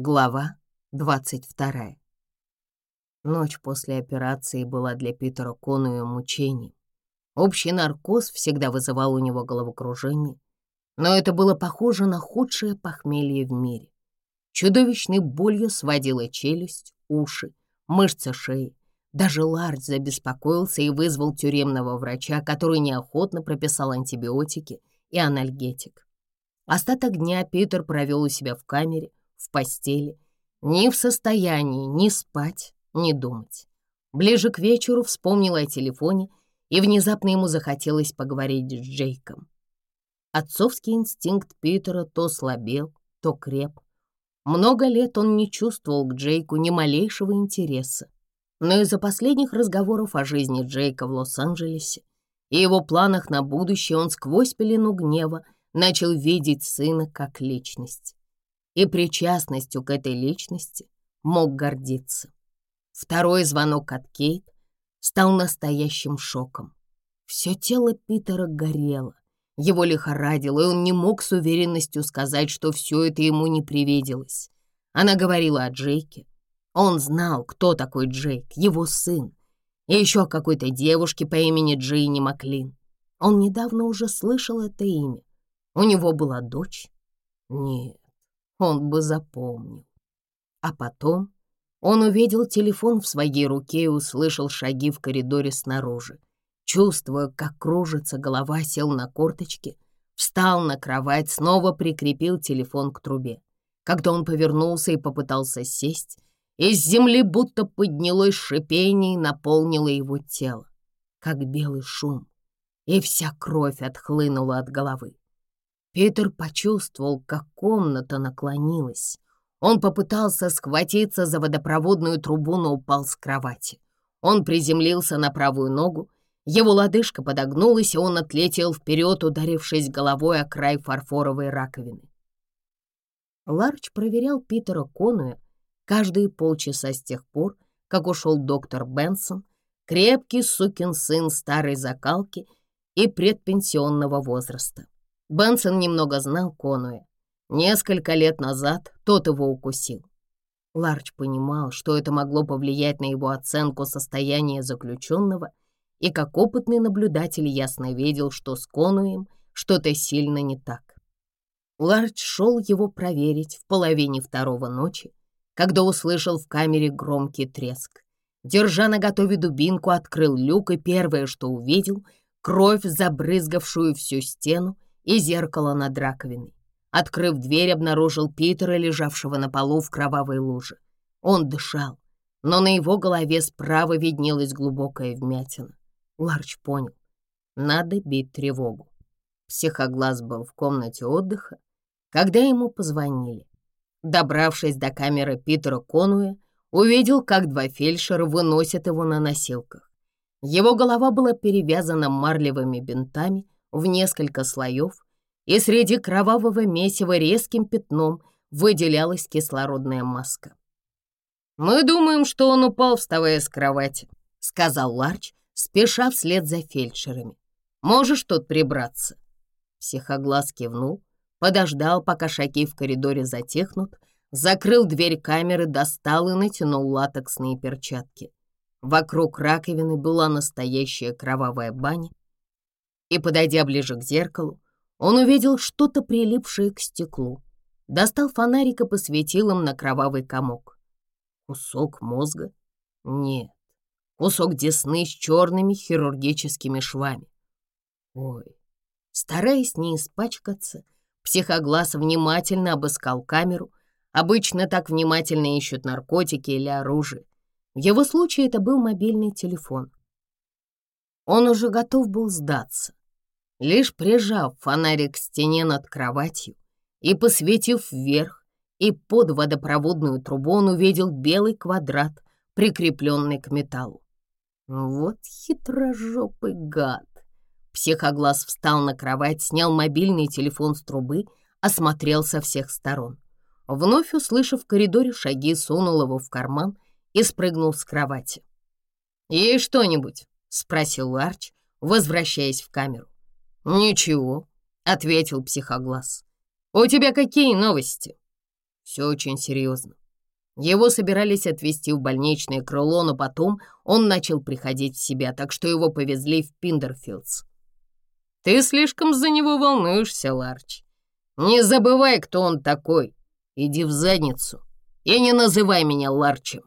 Глава 22. Ночь после операции была для Питера Конуя мучением. Общий наркоз всегда вызывал у него головокружение, но это было похоже на худшее похмелье в мире. Чудовищной болью сводила челюсть, уши, мышцы шеи. Даже Ларч забеспокоился и вызвал тюремного врача, который неохотно прописал антибиотики и анальгетик. Остаток дня Питер провел у себя в камере, в постели, не в состоянии ни спать, ни думать. Ближе к вечеру вспомнила о телефоне, и внезапно ему захотелось поговорить с Джейком. Отцовский инстинкт Питера то слабел, то креп. Много лет он не чувствовал к Джейку ни малейшего интереса, но из-за последних разговоров о жизни Джейка в Лос-Анджелесе и его планах на будущее он сквозь пелену гнева начал видеть сына как личность и причастностью к этой личности мог гордиться. Второй звонок от Кейт стал настоящим шоком. Все тело Питера горело, его лихорадило, и он не мог с уверенностью сказать, что все это ему не привиделось. Она говорила о Джейке. Он знал, кто такой Джейк, его сын, и еще о какой-то девушке по имени Джейни Маклин. Он недавно уже слышал это имя. У него была дочь? Нет, он бы запомнил. А потом он увидел телефон в своей руке и услышал шаги в коридоре снаружи. Чувствуя, как кружится голова, сел на корточки, встал на кровать, снова прикрепил телефон к трубе. Когда он повернулся и попытался сесть, из земли будто поднялось шипение и наполнило его тело, как белый шум, и вся кровь отхлынула от головы. Питер почувствовал, как комната наклонилась. Он попытался схватиться за водопроводную трубу, но упал с кровати. Он приземлился на правую ногу, его лодыжка подогнулась, и он отлетел вперед, ударившись головой о край фарфоровой раковины. Ларч проверял Питера Конуя каждые полчаса с тех пор, как ушел доктор Бенсон, крепкий сукин сын старой закалки и предпенсионного возраста. Бенсон немного знал Конуэ. Несколько лет назад тот его укусил. Ларч понимал, что это могло повлиять на его оценку состояния заключенного, и как опытный наблюдатель ясно видел, что с Конуем что-то сильно не так. Ларч шел его проверить в половине второго ночи, когда услышал в камере громкий треск. Держа на готове дубинку, открыл люк, и первое, что увидел — кровь, забрызгавшую всю стену, и зеркало над раковиной. Открыв дверь, обнаружил Питера, лежавшего на полу в кровавой луже. Он дышал, но на его голове справа виднелась глубокая вмятина. Ларч понял. Надо бить тревогу. Психоглаз был в комнате отдыха, когда ему позвонили. Добравшись до камеры Питера Конуя, увидел, как два фельдшера выносят его на носилках. Его голова была перевязана марлевыми бинтами, в несколько слоев, и среди кровавого месива резким пятном выделялась кислородная маска. «Мы думаем, что он упал, вставая с кровати», — сказал Ларч, спеша вслед за фельдшерами. «Можешь тут прибраться?» Психоглаз кивнул, подождал, пока шаги в коридоре затихнут, закрыл дверь камеры, достал и натянул латексные перчатки. Вокруг раковины была настоящая кровавая баня, и, подойдя ближе к зеркалу, он увидел что-то прилипшее к стеклу. Достал фонарик и посветил им на кровавый комок. Кусок мозга? Нет. Кусок десны с черными хирургическими швами. Ой. Стараясь не испачкаться, психоглаз внимательно обыскал камеру. Обычно так внимательно ищут наркотики или оружие. В его случае это был мобильный телефон. Он уже готов был сдаться, Лишь прижав фонарик к стене над кроватью и посветив вверх и под водопроводную трубу, он увидел белый квадрат, прикрепленный к металлу. Вот хитрожопый гад! Психоглаз встал на кровать, снял мобильный телефон с трубы, осмотрел со всех сторон. Вновь услышав в коридоре шаги, сунул его в карман и спрыгнул с кровати. «Ей что-нибудь?» — спросил Арч, возвращаясь в камеру. «Ничего», — ответил психоглаз. «У тебя какие новости?» «Все очень серьезно. Его собирались отвезти в больничное крыло, но потом он начал приходить в себя, так что его повезли в Пиндерфилдс. «Ты слишком за него волнуешься, Ларч. Не забывай, кто он такой. Иди в задницу и не называй меня Ларчем».